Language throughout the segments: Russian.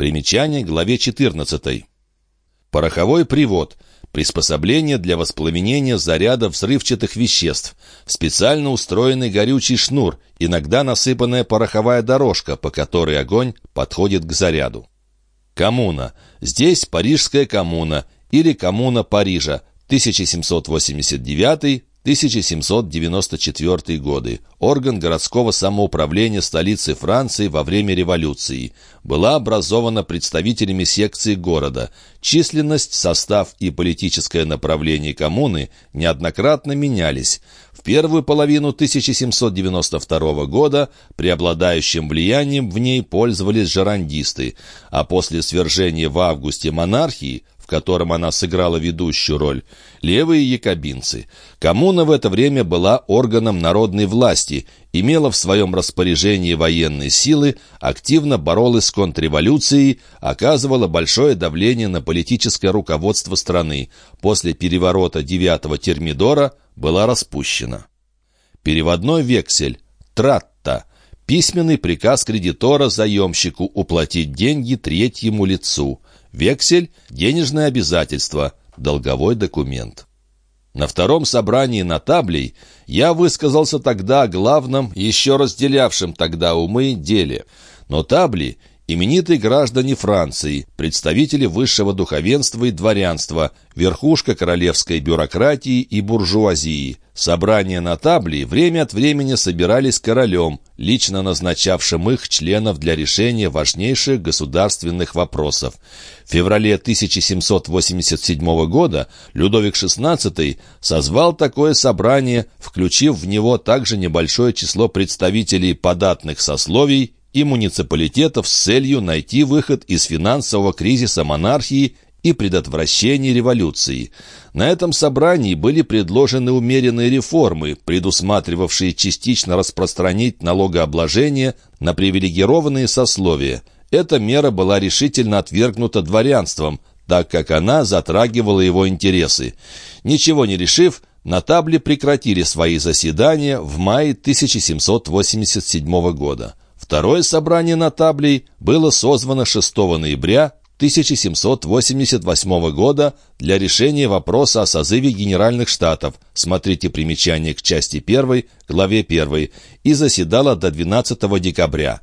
Примечание главе 14. Пороховой привод – приспособление для воспламенения заряда взрывчатых веществ, специально устроенный горючий шнур, иногда насыпанная пороховая дорожка, по которой огонь подходит к заряду. Коммуна. Здесь Парижская коммуна или коммуна Парижа, 1789 1794 годы. Орган городского самоуправления столицы Франции во время революции. Была образована представителями секции города. Численность, состав и политическое направление коммуны неоднократно менялись. В первую половину 1792 года преобладающим влиянием в ней пользовались жерандисты, а после свержения в августе монархии котором она сыграла ведущую роль, левые якобинцы. Коммуна в это время была органом народной власти, имела в своем распоряжении военные силы, активно боролась с контрреволюцией, оказывала большое давление на политическое руководство страны. После переворота 9-го Термидора была распущена. Переводной вексель «Тратта» письменный приказ кредитора заемщику уплатить деньги третьему лицу. Вексель – денежное обязательство, долговой документ. На втором собрании нотаблей я высказался тогда о главном, еще разделявшем тогда умы деле. Нотабли Именитые граждане Франции, представители высшего духовенства и дворянства, верхушка королевской бюрократии и буржуазии. Собрания на табле время от времени собирались королем, лично назначавшим их членов для решения важнейших государственных вопросов. В феврале 1787 года Людовик XVI созвал такое собрание, включив в него также небольшое число представителей податных сословий и муниципалитетов с целью найти выход из финансового кризиса монархии и предотвращения революции. На этом собрании были предложены умеренные реформы, предусматривавшие частично распространить налогообложение на привилегированные сословия. Эта мера была решительно отвергнута дворянством, так как она затрагивала его интересы. Ничего не решив, на табле прекратили свои заседания в мае 1787 года. Второе собрание нотаблей было созвано 6 ноября 1788 года для решения вопроса о созыве Генеральных Штатов, смотрите примечание к части 1, главе 1, и заседало до 12 декабря.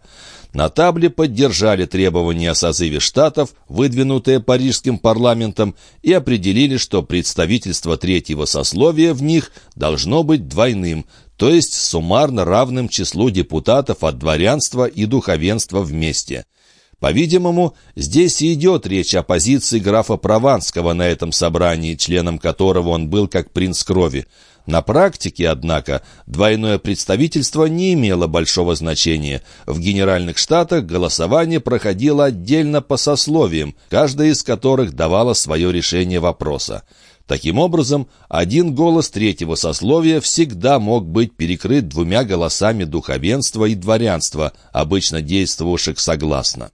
На табле поддержали требования о созыве штатов, выдвинутые парижским парламентом, и определили, что представительство третьего сословия в них должно быть двойным, то есть суммарно равным числу депутатов от дворянства и духовенства вместе. По-видимому, здесь и идет речь о позиции графа Прованского на этом собрании, членом которого он был как принц крови. На практике, однако, двойное представительство не имело большого значения. В Генеральных Штатах голосование проходило отдельно по сословиям, каждое из которых давало свое решение вопроса. Таким образом, один голос третьего сословия всегда мог быть перекрыт двумя голосами духовенства и дворянства, обычно действовавших согласно.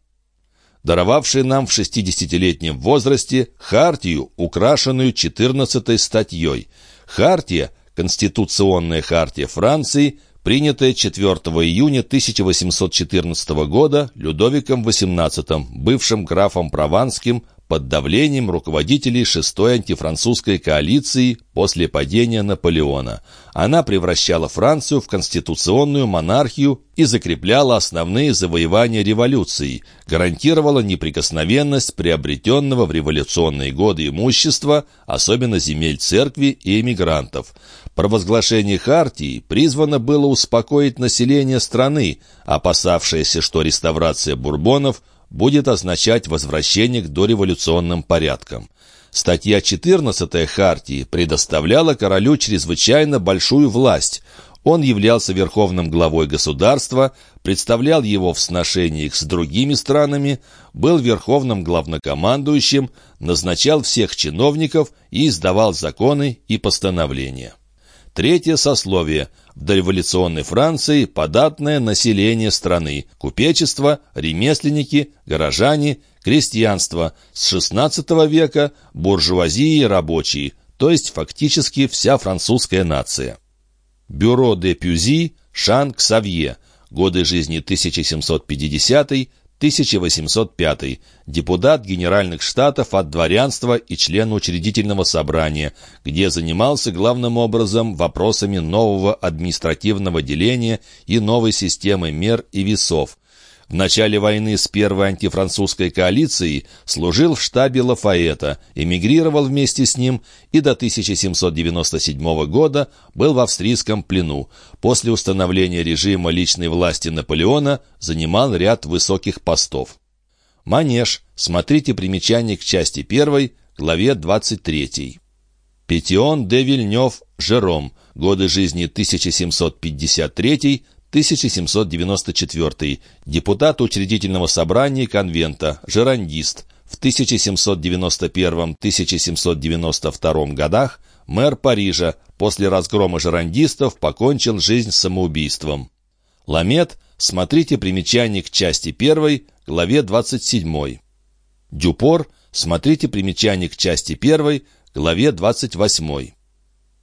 Даровавший нам в 60-летнем возрасте хартию, украшенную 14 статьей. Хартия, Конституционная хартия Франции, принятая 4 июня 1814 года Людовиком XVIII, бывшим графом Прованским, под давлением руководителей шестой антифранцузской коалиции после падения Наполеона. Она превращала Францию в конституционную монархию и закрепляла основные завоевания революции, гарантировала неприкосновенность приобретенного в революционные годы имущества, особенно земель церкви и эмигрантов. Провозглашение Хартии призвано было успокоить население страны, опасавшееся, что реставрация бурбонов – будет означать возвращение к дореволюционным порядкам. Статья 14 Хартии предоставляла королю чрезвычайно большую власть. Он являлся верховным главой государства, представлял его в сношениях с другими странами, был верховным главнокомандующим, назначал всех чиновников и издавал законы и постановления. Третье сословие – в дореволюционной Франции податное население страны, купечество, ремесленники, горожане, крестьянство, с XVI века буржуазии и рабочие, то есть фактически вся французская нация. Бюро де Пюзи, Шан Ксавье, годы жизни 1750 1805. Депутат Генеральных Штатов от дворянства и член учредительного собрания, где занимался главным образом вопросами нового административного деления и новой системы мер и весов. В начале войны с первой антифранцузской коалицией служил в штабе Лафаэта, эмигрировал вместе с ним и до 1797 года был в австрийском плену. После установления режима личной власти Наполеона занимал ряд высоких постов. Манеж. Смотрите примечание к части 1, главе 23. Петион де Вильнёв, Жером. Годы жизни 1753 1794, депутат учредительного собрания конвента, жерандист, в 1791-1792 годах мэр Парижа, после разгрома жерандистов покончил жизнь самоубийством. Ламет, смотрите примечание к части 1, главе 27. Дюпор, смотрите примечание к части 1, главе 28.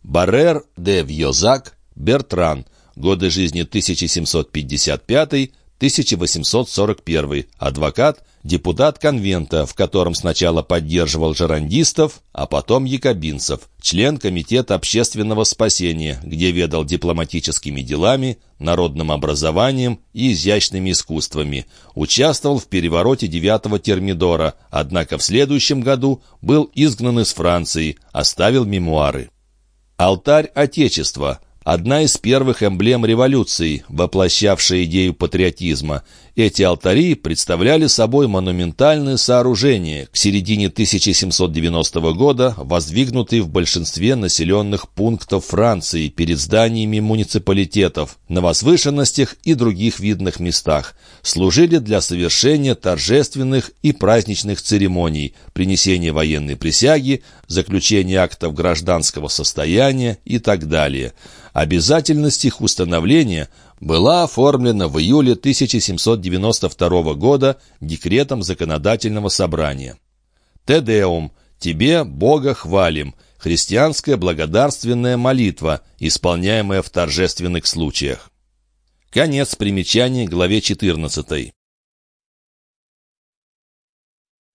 Баррер де Вьозак, Бертран – годы жизни 1755-1841, адвокат, депутат конвента, в котором сначала поддерживал жерандистов, а потом якобинцев, член Комитета общественного спасения, где ведал дипломатическими делами, народным образованием и изящными искусствами, участвовал в перевороте девятого термидора, однако в следующем году был изгнан из Франции, оставил мемуары. Алтарь Отечества – одна из первых эмблем революции, воплощавшая идею патриотизма. Эти алтари представляли собой монументальные сооружения, к середине 1790 года воздвигнутые в большинстве населенных пунктов Франции перед зданиями муниципалитетов, на возвышенностях и других видных местах, служили для совершения торжественных и праздничных церемоний, принесения военной присяги, заключения актов гражданского состояния и так далее – Обязательность их установления была оформлена в июле 1792 года декретом законодательного собрания. «Тедеум» – «Тебе, Бога, хвалим» – христианская благодарственная молитва, исполняемая в торжественных случаях. Конец примечаний главе 14.